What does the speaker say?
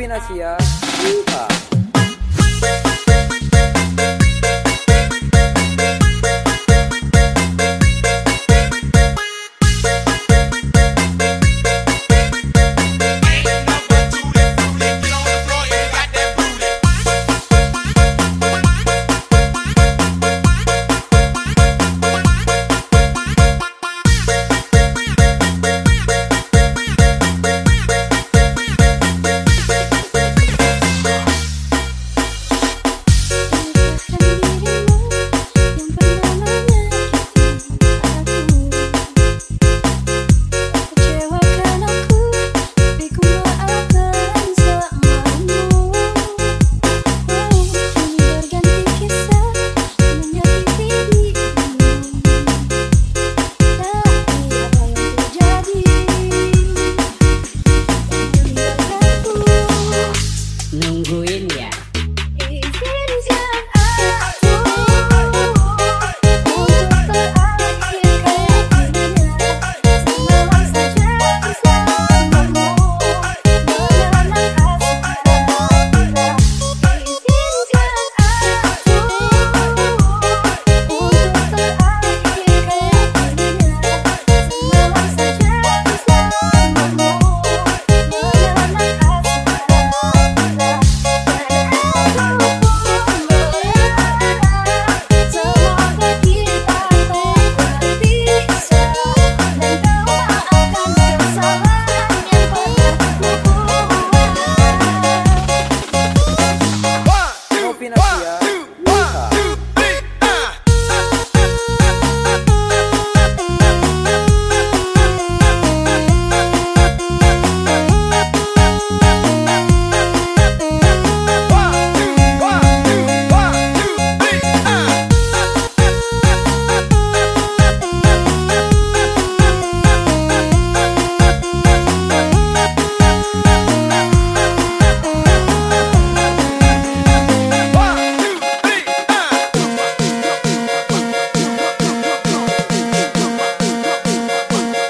Novinasia. Yeehaw.